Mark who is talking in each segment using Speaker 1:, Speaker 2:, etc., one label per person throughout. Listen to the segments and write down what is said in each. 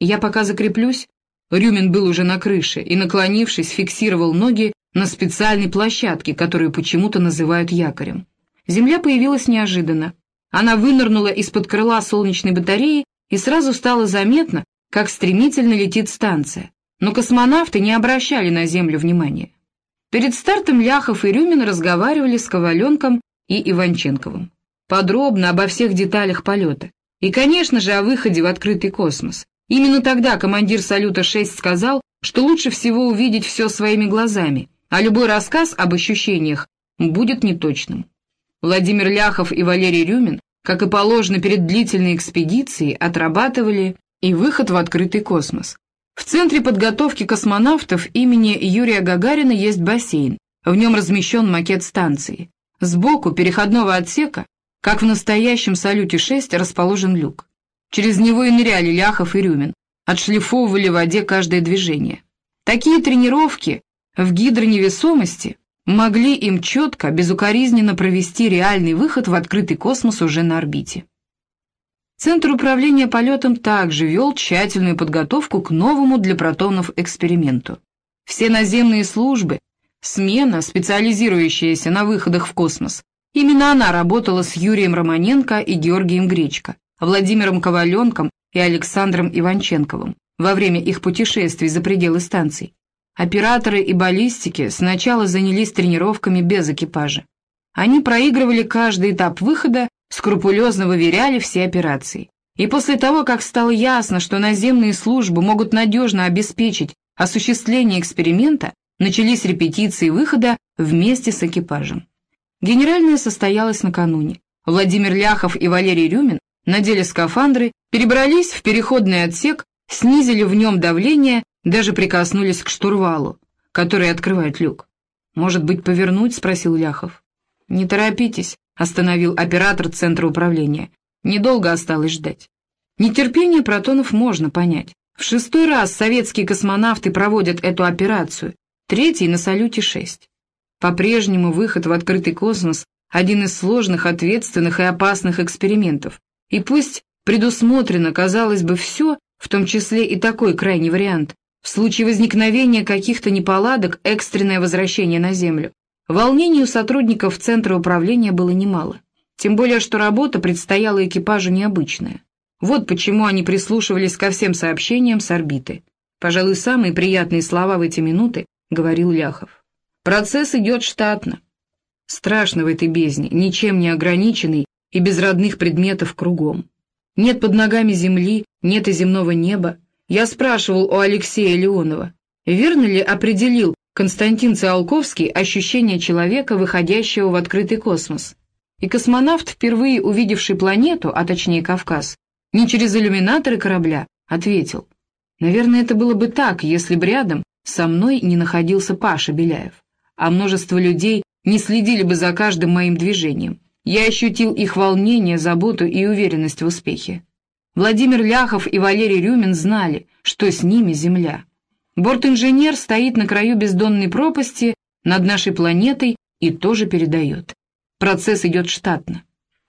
Speaker 1: Я пока закреплюсь. Рюмин был уже на крыше и, наклонившись, фиксировал ноги на специальной площадке, которую почему-то называют якорем. Земля появилась неожиданно. Она вынырнула из-под крыла солнечной батареи, и сразу стало заметно, как стремительно летит станция. Но космонавты не обращали на Землю внимания. Перед стартом Ляхов и Рюмин разговаривали с Коваленком и Иванченковым. Подробно обо всех деталях полета. И, конечно же, о выходе в открытый космос. Именно тогда командир «Салюта-6» сказал, что лучше всего увидеть все своими глазами, а любой рассказ об ощущениях будет неточным. Владимир Ляхов и Валерий Рюмин, как и положено перед длительной экспедицией, отрабатывали и выход в открытый космос. В Центре подготовки космонавтов имени Юрия Гагарина есть бассейн, в нем размещен макет станции. Сбоку переходного отсека, как в настоящем «Салюте-6», расположен люк. Через него и ныряли Ляхов и Рюмин, отшлифовывали в воде каждое движение. Такие тренировки в гидроневесомости могли им четко, безукоризненно провести реальный выход в открытый космос уже на орбите. Центр управления полетом также вел тщательную подготовку к новому для протонов эксперименту. Все наземные службы, смена, специализирующаяся на выходах в космос, именно она работала с Юрием Романенко и Георгием Гречко, Владимиром Коваленком и Александром Иванченковым во время их путешествий за пределы станций. Операторы и баллистики сначала занялись тренировками без экипажа. Они проигрывали каждый этап выхода, скрупулезно выверяли все операции. И после того, как стало ясно, что наземные службы могут надежно обеспечить осуществление эксперимента, начались репетиции выхода вместе с экипажем. Генеральная состоялась накануне. Владимир Ляхов и Валерий Рюмин надели скафандры, перебрались в переходный отсек, снизили в нем давление даже прикоснулись к штурвалу, который открывает люк. «Может быть, повернуть?» — спросил Ляхов. «Не торопитесь», — остановил оператор центра управления. «Недолго осталось ждать». Нетерпение протонов можно понять. В шестой раз советские космонавты проводят эту операцию, третий на «Салюте-6». По-прежнему выход в открытый космос – один из сложных, ответственных и опасных экспериментов. И пусть предусмотрено, казалось бы, все, в том числе и такой крайний вариант, в случае возникновения каких-то неполадок экстренное возвращение на Землю. Волнений у сотрудников Центра управления было немало. Тем более, что работа предстояла экипажу необычная. Вот почему они прислушивались ко всем сообщениям с орбиты. Пожалуй, самые приятные слова в эти минуты говорил Ляхов. Процесс идет штатно. Страшно в этой бездне, ничем не ограниченный и без родных предметов кругом. Нет под ногами земли, нет и земного неба, я спрашивал у Алексея Леонова, верно ли определил Константин Циолковский ощущение человека, выходящего в открытый космос. И космонавт, впервые увидевший планету, а точнее Кавказ, не через иллюминаторы корабля, ответил. Наверное, это было бы так, если бы рядом со мной не находился Паша Беляев, а множество людей не следили бы за каждым моим движением. Я ощутил их волнение, заботу и уверенность в успехе. Владимир Ляхов и Валерий Рюмин знали, что с ними Земля. Борт-инженер стоит на краю бездонной пропасти над нашей планетой и тоже передает. Процесс идет штатно.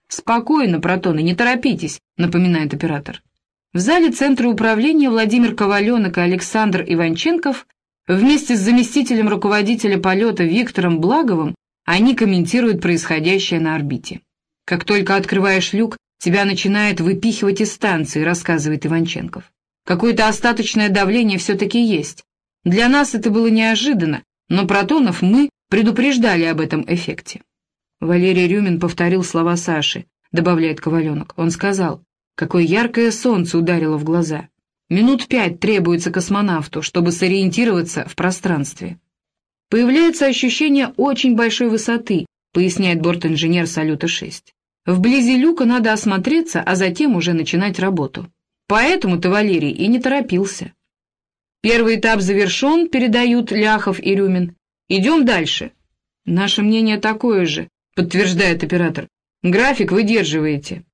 Speaker 1: «Спокойно, протоны, не торопитесь», — напоминает оператор. В зале Центра управления Владимир Коваленок и Александр Иванченков вместе с заместителем руководителя полета Виктором Благовым они комментируют происходящее на орбите. Как только открываешь люк, Тебя начинает выпихивать из станции, рассказывает Иванченков. Какое-то остаточное давление все-таки есть. Для нас это было неожиданно, но протонов мы предупреждали об этом эффекте. Валерий Рюмин повторил слова Саши, добавляет Коваленок. Он сказал, какое яркое солнце ударило в глаза. Минут пять требуется космонавту, чтобы сориентироваться в пространстве. Появляется ощущение очень большой высоты, поясняет борт-инженер Салюта-6. Вблизи люка надо осмотреться, а затем уже начинать работу. Поэтому-то Валерий и не торопился. Первый этап завершен, передают Ляхов и Рюмин. Идем дальше. Наше мнение такое же, подтверждает оператор. График выдерживаете.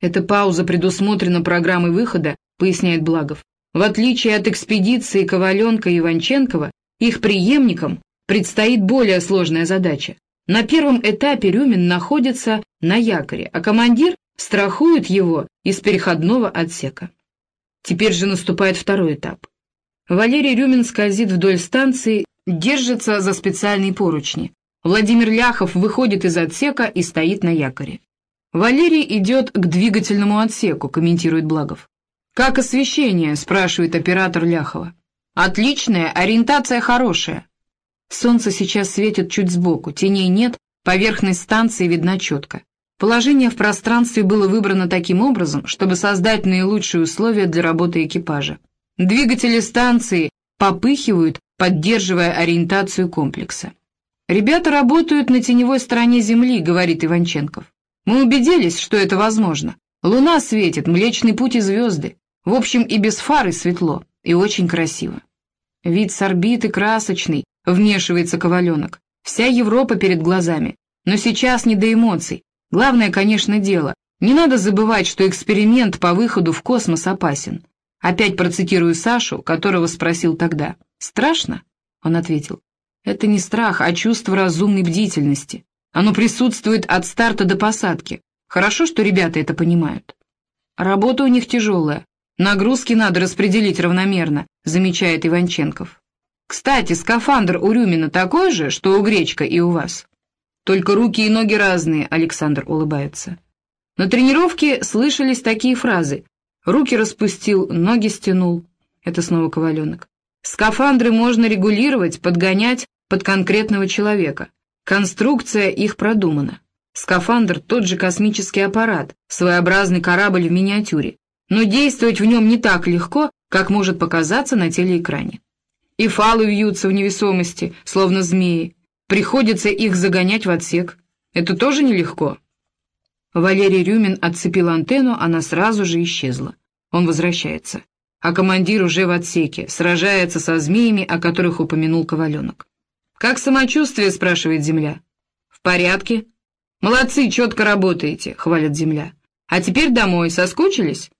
Speaker 1: Эта пауза предусмотрена программой выхода, поясняет Благов. В отличие от экспедиции Коваленко и Иванченкова, их преемникам предстоит более сложная задача на первом этапе Рюмин находится на якоре, а командир страхует его из переходного отсека. Теперь же наступает второй этап. Валерий Рюмин скользит вдоль станции, держится за специальные поручни. Владимир Ляхов выходит из отсека и стоит на якоре. Валерий идет к двигательному отсеку, комментирует Благов. «Как освещение?» – спрашивает оператор Ляхова. «Отличная, ориентация хорошая». Солнце сейчас светит чуть сбоку, теней нет, поверхность станции видна четко. Положение в пространстве было выбрано таким образом, чтобы создать наилучшие условия для работы экипажа. Двигатели станции попыхивают, поддерживая ориентацию комплекса. «Ребята работают на теневой стороне Земли», — говорит Иванченков. «Мы убедились, что это возможно. Луна светит, Млечный Путь и звезды. В общем, и без фары светло, и очень красиво». Вид с орбиты красочный, вмешивается Коваленок. Вся Европа перед глазами. Но сейчас не до эмоций. Главное, конечно, дело. Не надо забывать, что эксперимент по выходу в космос опасен. Опять процитирую Сашу, которого спросил тогда. «Страшно?» Он ответил. «Это не страх, а чувство разумной бдительности. Оно присутствует от старта до посадки. Хорошо, что ребята это понимают». «Работа у них тяжелая. Нагрузки надо распределить равномерно», замечает Иванченков. «Кстати, скафандр у Рюмина такой же, что у Гречка и у вас?» Только руки и ноги разные, Александр улыбается. На тренировке слышались такие фразы. Руки распустил, ноги стянул. Это снова Коваленок. Скафандры можно регулировать, подгонять под конкретного человека. Конструкция их продумана. Скафандр — тот же космический аппарат, своеобразный корабль в миниатюре, но действовать в нем не так легко, как может показаться на телеэкране. И фалы вьются в невесомости, словно змеи, Приходится их загонять в отсек. Это тоже нелегко. Валерий Рюмин отцепил антенну, она сразу же исчезла. Он возвращается. А командир уже в отсеке, сражается со змеями, о которых упомянул Коваленок. «Как самочувствие?» — спрашивает Земля. «В порядке». «Молодцы, четко работаете», — хвалит Земля. «А теперь домой. Соскучились?»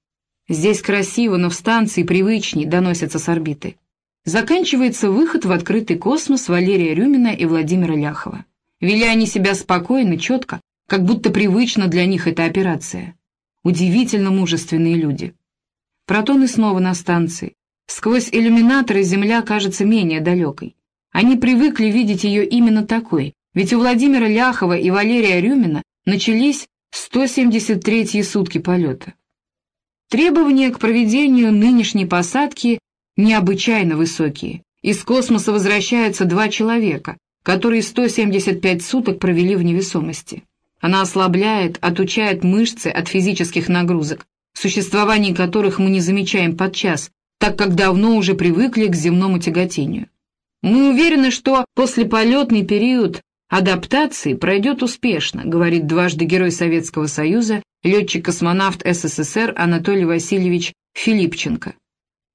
Speaker 1: «Здесь красиво, но в станции привычней», — доносятся с орбиты заканчивается выход в открытый космос Валерия Рюмина и Владимира Ляхова. Вели они себя спокойно, четко, как будто привычна для них эта операция. Удивительно мужественные люди. Протоны снова на станции. Сквозь иллюминаторы Земля кажется менее далекой. Они привыкли видеть ее именно такой, ведь у Владимира Ляхова и Валерия Рюмина начались 173-й сутки полета. Требования к проведению нынешней посадки необычайно высокие. Из космоса возвращаются два человека, которые 175 суток провели в невесомости. Она ослабляет, отучает мышцы от физических нагрузок, существование которых мы не замечаем подчас, так как давно уже привыкли к земному тяготению. Мы уверены, что послеполетный период адаптации пройдет успешно, говорит дважды Герой Советского Союза, летчик-космонавт СССР Анатолий Васильевич Филипченко.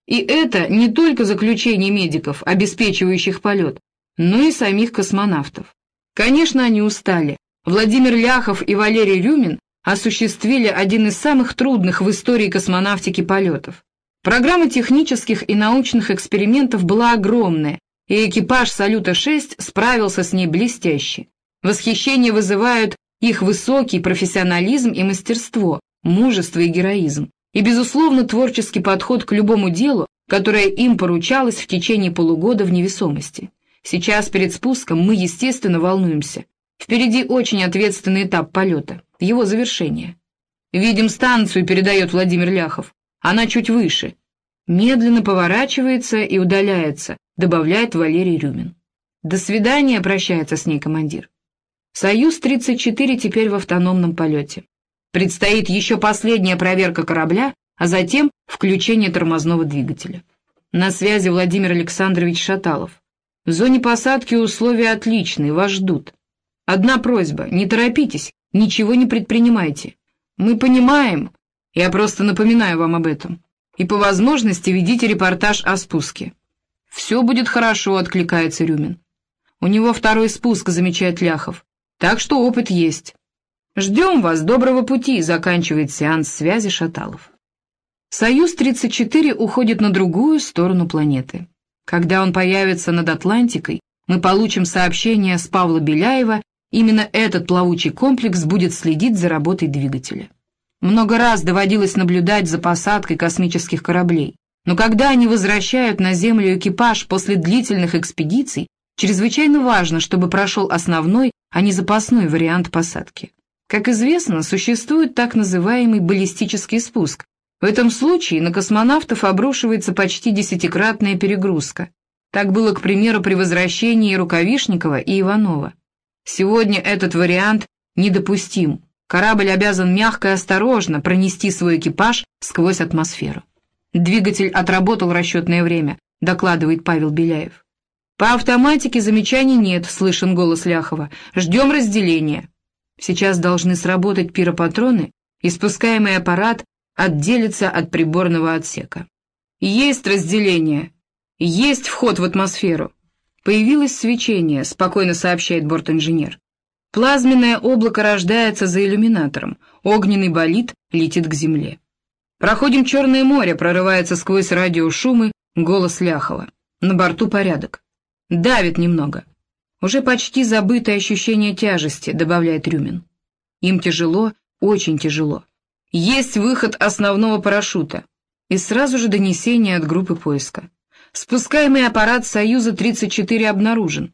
Speaker 1: И это не только заключение медиков, обеспечивающих полет, но и самих космонавтов. Конечно, они устали. Владимир Ляхов и Валерий Рюмин осуществили один из самых трудных в истории космонавтики полетов. Программа технических и научных экспериментов была огромная, и экипаж «Салюта-6» справился с ней блестяще. Восхищение вызывают их высокий профессионализм и мастерство, мужество и героизм и, безусловно, творческий подход к любому делу, которое им поручалось в течение полугода в невесомости. Сейчас перед спуском мы, естественно, волнуемся. Впереди очень ответственный этап полета, его завершение. «Видим станцию», — передает Владимир Ляхов. «Она чуть выше». Медленно поворачивается и удаляется, добавляет Валерий Рюмин. «До свидания», — прощается с ней командир. «Союз-34» теперь в автономном полете. Предстоит еще последняя проверка корабля, а затем включение тормозного двигателя. На связи Владимир Александрович Шаталов. В зоне посадки условия отличные, вас ждут. Одна просьба, не торопитесь, ничего не предпринимайте. Мы понимаем, я просто напоминаю вам об этом. И по возможности ведите репортаж о спуске. «Все будет хорошо», — откликается Рюмин. «У него второй спуск», — замечает Ляхов. «Так что опыт есть. «Ждем вас, доброго пути», — заканчивает сеанс связи Шаталов. «Союз-34» уходит на другую сторону планеты. Когда он появится над Атлантикой, мы получим сообщение с Павла Беляева, именно этот плавучий комплекс будет следить за работой двигателя. Много раз доводилось наблюдать за посадкой космических кораблей. Но когда они возвращают на Землю экипаж после длительных экспедиций, чрезвычайно важно, чтобы прошел основной, а не запасной вариант посадки. Как известно, существует так называемый баллистический спуск. В этом случае на космонавтов обрушивается почти десятикратная перегрузка. Так было, к примеру, при возвращении Рукавишникова и Иванова. Сегодня этот вариант недопустим. Корабль обязан мягко и осторожно пронести свой экипаж сквозь атмосферу. Двигатель отработал расчетное время, докладывает Павел Беляев. По автоматике замечаний нет, слышен голос Ляхова. Ждем разделения. Сейчас должны сработать пиропатроны, и спускаемый аппарат отделится от приборного отсека. Есть разделение. Есть вход в атмосферу. Появилось свечение, спокойно сообщает бортинженер. Плазменное облако рождается за иллюминатором, огненный болид летит к земле. Проходим Черное море, прорывается сквозь радиошумы голос Ляхова. На борту порядок. Давит немного. Уже почти забытое ощущение тяжести, добавляет Рюмин. Им тяжело, очень тяжело. Есть выход основного парашюта. И сразу же донесение от группы поиска. Спускаемый аппарат «Союза-34» обнаружен.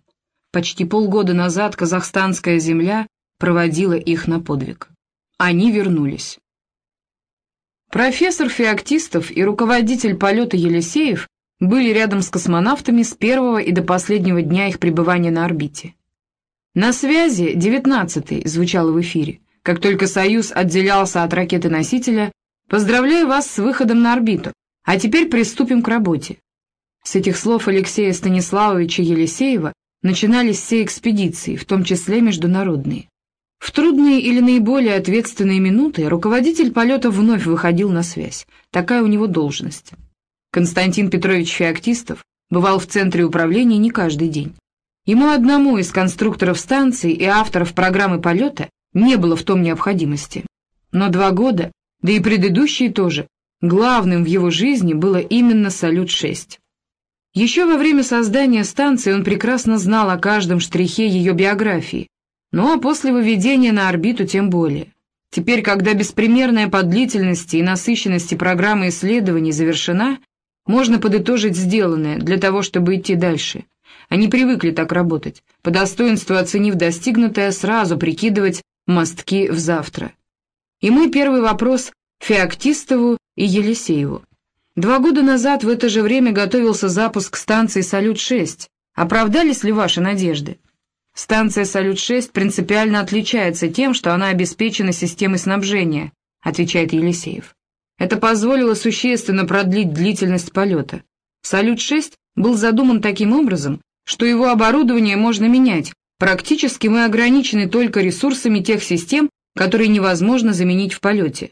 Speaker 1: Почти полгода назад казахстанская земля проводила их на подвиг. Они вернулись. Профессор Феоктистов и руководитель полета Елисеев были рядом с космонавтами с первого и до последнего дня их пребывания на орбите. «На связи, девятнадцатый», звучало в эфире. Как только «Союз» отделялся от ракеты-носителя, «Поздравляю вас с выходом на орбиту, а теперь приступим к работе». С этих слов Алексея Станиславовича Елисеева начинались все экспедиции, в том числе международные. В трудные или наиболее ответственные минуты руководитель полета вновь выходил на связь. Такая у него должность. Константин Петрович Феоктистов бывал в центре управления не каждый день. Ему одному из конструкторов станции и авторов программы полета не было в том необходимости. Но два года, да и предыдущие тоже, главным в его жизни было именно «Салют-6». Еще во время создания станции он прекрасно знал о каждом штрихе ее биографии, ну а после выведения на орбиту тем более. Теперь, когда беспримерная по длительности и насыщенности программы исследований завершена, можно подытожить сделанное для того, чтобы идти дальше. Они привыкли так работать, по достоинству оценив достигнутое, сразу прикидывать мостки в завтра. И мой первый вопрос Феоктистову и Елисееву. Два года назад в это же время готовился запуск станции «Салют-6». Оправдались ли ваши надежды? Станция «Салют-6» принципиально отличается тем, что она обеспечена системой снабжения, отвечает Елисеев. Это позволило существенно продлить длительность полета. «Салют-6» был задуман таким образом, что его оборудование можно менять, практически мы ограничены только ресурсами тех систем, которые невозможно заменить в полете.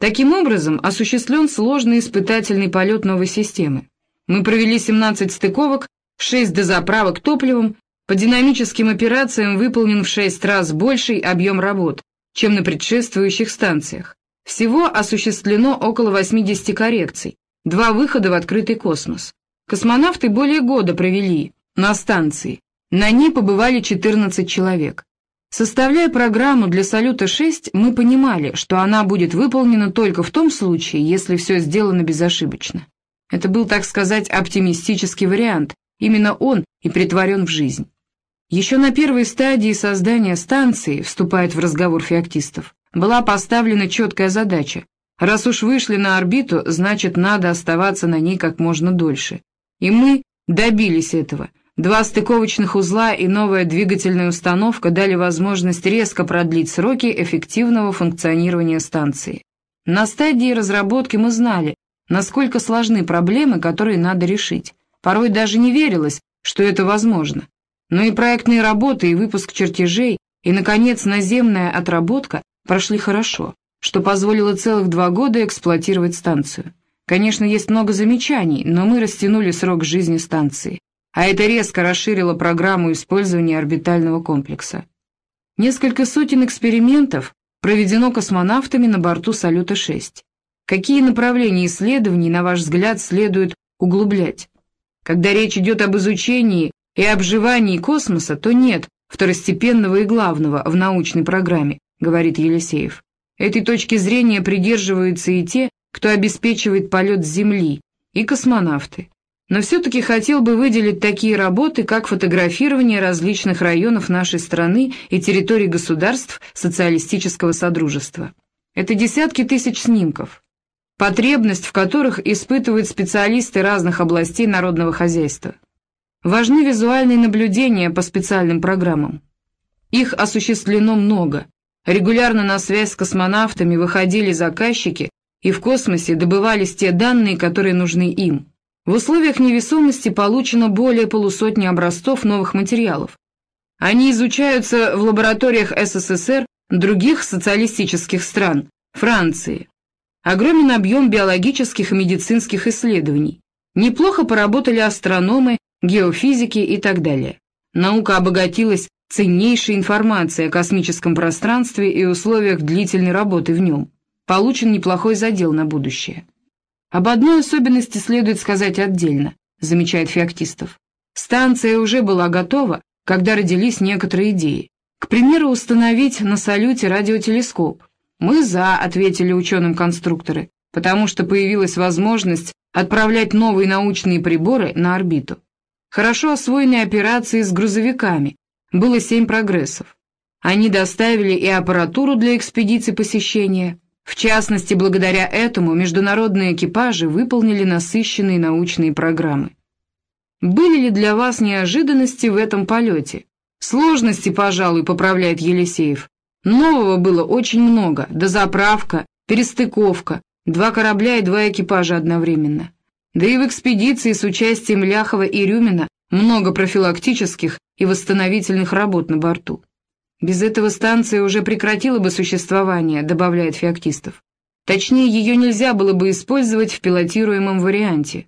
Speaker 1: Таким образом, осуществлен сложный испытательный полет новой системы. Мы провели 17 стыковок, 6 дозаправок топливом, по динамическим операциям выполнен в 6 раз больший объем работ, чем на предшествующих станциях. Всего осуществлено около 80 коррекций, два выхода в открытый космос. Космонавты более года провели на станции, на ней побывали 14 человек. Составляя программу для «Салюта-6», мы понимали, что она будет выполнена только в том случае, если все сделано безошибочно. Это был, так сказать, оптимистический вариант, именно он и притворен в жизнь. Еще на первой стадии создания станции, вступает в разговор феоктистов, была поставлена четкая задача. Раз уж вышли на орбиту, значит, надо оставаться на ней как можно дольше. И мы добились этого – Два стыковочных узла и новая двигательная установка дали возможность резко продлить сроки эффективного функционирования станции. На стадии разработки мы знали, насколько сложны проблемы, которые надо решить. Порой даже не верилось, что это возможно. Но и проектные работы, и выпуск чертежей, и, наконец, наземная отработка прошли хорошо, что позволило целых два года эксплуатировать станцию. Конечно, есть много замечаний, но мы растянули срок жизни станции а это резко расширило программу использования орбитального комплекса. Несколько сотен экспериментов проведено космонавтами на борту «Салюта-6». Какие направления исследований, на ваш взгляд, следует углублять? Когда речь идет об изучении и обживании космоса, то нет второстепенного и главного в научной программе, говорит Елисеев. Этой точки зрения придерживаются и те, кто обеспечивает полет с Земли, и космонавты. Но все-таки хотел бы выделить такие работы, как фотографирование различных районов нашей страны и территорий государств социалистического содружества. Это десятки тысяч снимков, потребность в которых испытывают специалисты разных областей народного хозяйства. Важны визуальные наблюдения по специальным программам. Их осуществлено много. Регулярно на связь с космонавтами выходили заказчики, и в космосе добывались те данные, которые нужны им. В условиях невесомости получено более полусотни образцов новых материалов. Они изучаются в лабораториях СССР, других социалистических стран, Франции. Огромен объем биологических и медицинских исследований. Неплохо поработали астрономы, геофизики и так далее. Наука обогатилась ценнейшей информацией о космическом пространстве и условиях длительной работы в нем. Получен неплохой задел на будущее. Об одной особенности следует сказать отдельно, замечает Феоктистов. Станция уже была готова, когда родились некоторые идеи. К примеру, установить на салюте радиотелескоп. Мы «за», ответили ученым-конструкторы, потому что появилась возможность отправлять новые научные приборы на орбиту. Хорошо освоены операции с грузовиками, было семь прогрессов. Они доставили и аппаратуру для экспедиций посещения. В частности, благодаря этому международные экипажи выполнили насыщенные научные программы. Были ли для вас неожиданности в этом полете? Сложности, пожалуй, поправляет Елисеев. Нового было очень много, дозаправка, перестыковка, два корабля и два экипажа одновременно. Да и в экспедиции с участием Ляхова и Рюмина много профилактических и восстановительных работ на борту. Без этого станция уже прекратила бы существование, добавляет Феоктистов. Точнее, ее нельзя было бы использовать в пилотируемом варианте.